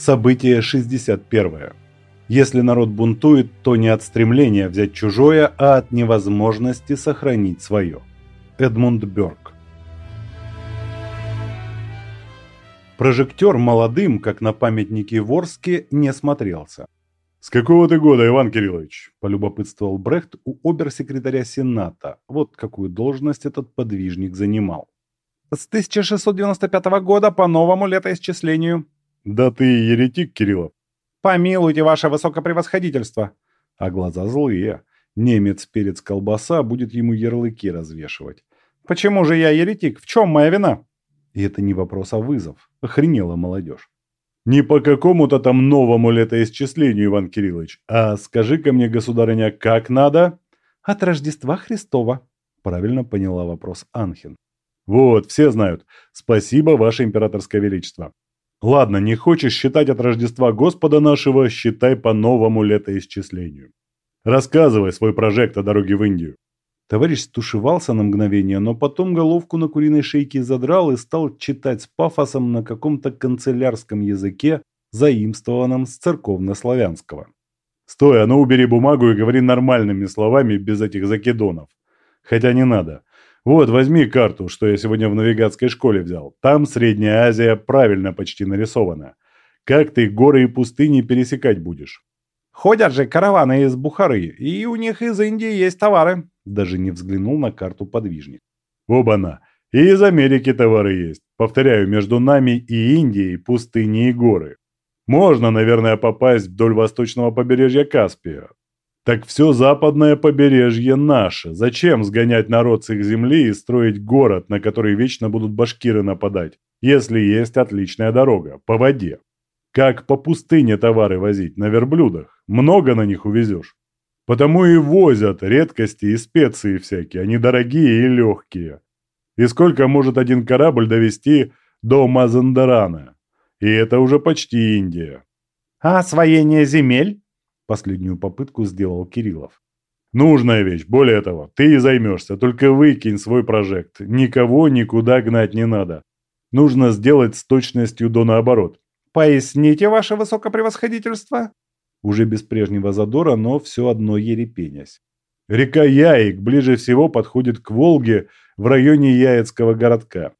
Событие 61. Если народ бунтует, то не от стремления взять чужое, а от невозможности сохранить свое. Эдмунд Бёрк. Прожектор молодым, как на памятнике в Орске, не смотрелся. «С какого ты года, Иван Кириллович?» – полюбопытствовал Брехт у обер-секретаря Сената. Вот какую должность этот подвижник занимал. «С 1695 года по новому летоисчислению». «Да ты еретик, Кириллов». «Помилуйте, ваше высокопревосходительство». А глаза злые. Немец перец колбаса будет ему ярлыки развешивать. «Почему же я еретик? В чем моя вина?» И это не вопрос, а вызов. Охренела молодежь. Не по какому-то там новому летоисчислению, Иван Кириллович, а скажи-ка мне, государыня, как надо? От Рождества Христова. Правильно поняла вопрос Анхин. Вот, все знают. Спасибо, ваше императорское величество. Ладно, не хочешь считать от Рождества Господа нашего, считай по новому летоисчислению. Рассказывай свой прожект о дороге в Индию. Товарищ стушевался на мгновение, но потом головку на куриной шейке задрал и стал читать с пафосом на каком-то канцелярском языке, заимствованном с церковно-славянского. «Стой, а ну убери бумагу и говори нормальными словами, без этих закидонов. Хотя не надо. Вот, возьми карту, что я сегодня в навигатской школе взял. Там Средняя Азия правильно почти нарисована. Как ты горы и пустыни пересекать будешь?» «Ходят же караваны из Бухары, и у них из Индии есть товары», даже не взглянул на карту подвижник. Оба-на! И из Америки товары есть. Повторяю, между нами и Индией пустыни и горы. Можно, наверное, попасть вдоль восточного побережья Каспия. Так все западное побережье наше. Зачем сгонять народ с их земли и строить город, на который вечно будут башкиры нападать, если есть отличная дорога, по воде? Как по пустыне товары возить, на верблюдах? Много на них увезешь. Потому и возят редкости и специи всякие, они дорогие и легкие. И сколько может один корабль довести до Мазандарана? И это уже почти Индия. А освоение земель? Последнюю попытку сделал Кириллов. Нужная вещь, более того, ты и займешься, только выкинь свой прожект. Никого никуда гнать не надо. Нужно сделать с точностью до наоборот. Поясните, ваше высокопревосходительство уже без прежнего задора, но все одно ерепенясь. Река Яик ближе всего подходит к Волге в районе Яицкого городка.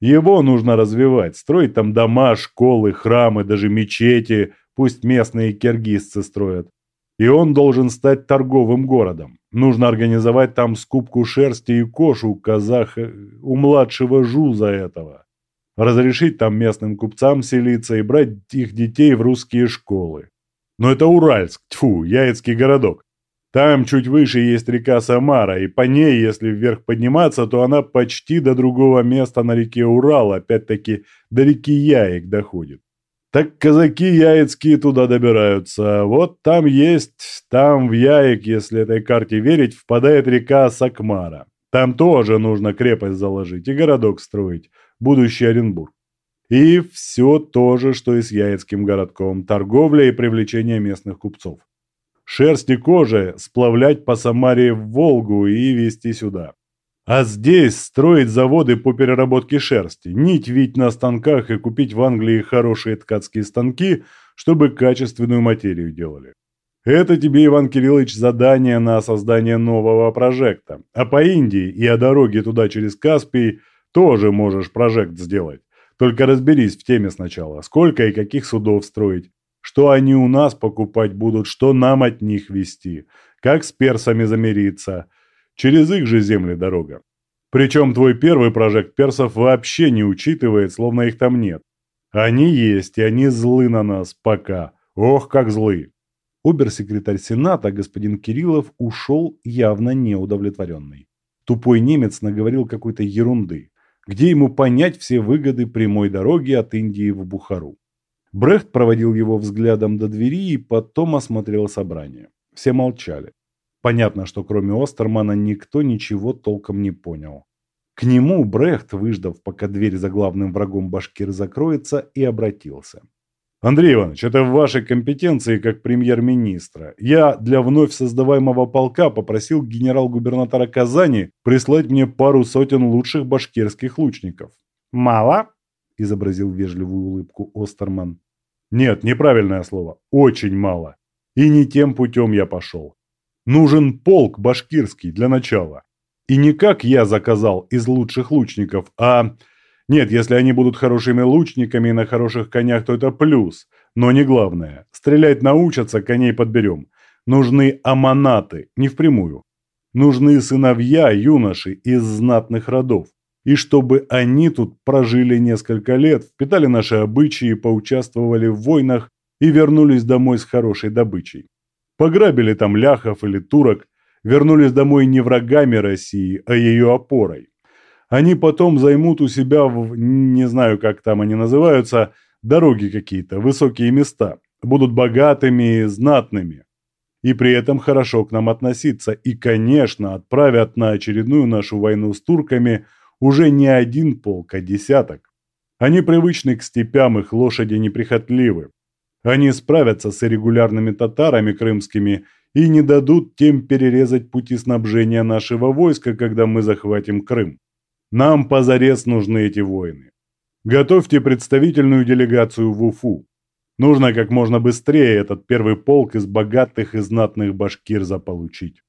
Его нужно развивать, строить там дома, школы, храмы, даже мечети, пусть местные киргизцы строят. И он должен стать торговым городом. Нужно организовать там скупку шерсти и кож у казах, у младшего жуза этого. Разрешить там местным купцам селиться и брать их детей в русские школы. Но это Уральск, тьфу, Яицкий городок. Там чуть выше есть река Самара, и по ней, если вверх подниматься, то она почти до другого места на реке Урал, опять-таки до реки Яик доходит. Так казаки яицкие туда добираются. Вот там есть, там в Яик, если этой карте верить, впадает река Сакмара. Там тоже нужно крепость заложить и городок строить, будущий Оренбург. И все то же, что и с Яицким городком, торговля и привлечение местных купцов. Шерсть и кожа сплавлять по Самаре в Волгу и везти сюда. А здесь строить заводы по переработке шерсти, нить вить на станках и купить в Англии хорошие ткацкие станки, чтобы качественную материю делали. Это тебе, Иван Кириллович, задание на создание нового прожекта. А по Индии и о дороге туда через Каспий тоже можешь прожект сделать. Только разберись в теме сначала, сколько и каких судов строить, что они у нас покупать будут, что нам от них вести, как с персами замириться. Через их же земли дорога. Причем твой первый прожект персов вообще не учитывает, словно их там нет. Они есть, и они злы на нас пока. Ох, как злы. Обер-секретарь Сената, господин Кириллов, ушел явно неудовлетворенный. Тупой немец наговорил какой-то ерунды где ему понять все выгоды прямой дороги от Индии в Бухару. Брехт проводил его взглядом до двери и потом осмотрел собрание. Все молчали. Понятно, что кроме Остермана никто ничего толком не понял. К нему Брехт, выждав, пока дверь за главным врагом башкир закроется, и обратился. Андрей Иванович, это в вашей компетенции как премьер-министра. Я для вновь создаваемого полка попросил генерал-губернатора Казани прислать мне пару сотен лучших башкирских лучников. Мало? Изобразил вежливую улыбку Остерман. Нет, неправильное слово. Очень мало. И не тем путем я пошел. Нужен полк башкирский для начала. И не как я заказал из лучших лучников, а... Нет, если они будут хорошими лучниками и на хороших конях, то это плюс. Но не главное. Стрелять научатся, коней подберем. Нужны аманаты, не впрямую. Нужны сыновья, юноши из знатных родов. И чтобы они тут прожили несколько лет, впитали наши обычаи, поучаствовали в войнах и вернулись домой с хорошей добычей. Пограбили там ляхов или турок, вернулись домой не врагами России, а ее опорой. Они потом займут у себя, в, не знаю, как там они называются, дороги какие-то, высокие места, будут богатыми и знатными. И при этом хорошо к нам относиться. И, конечно, отправят на очередную нашу войну с турками уже не один полк, а десяток. Они привычны к степям, их лошади неприхотливы. Они справятся с регулярными татарами крымскими и не дадут тем перерезать пути снабжения нашего войска, когда мы захватим Крым. Нам позарез нужны эти воины. Готовьте представительную делегацию в Уфу. Нужно как можно быстрее этот первый полк из богатых и знатных башкир заполучить.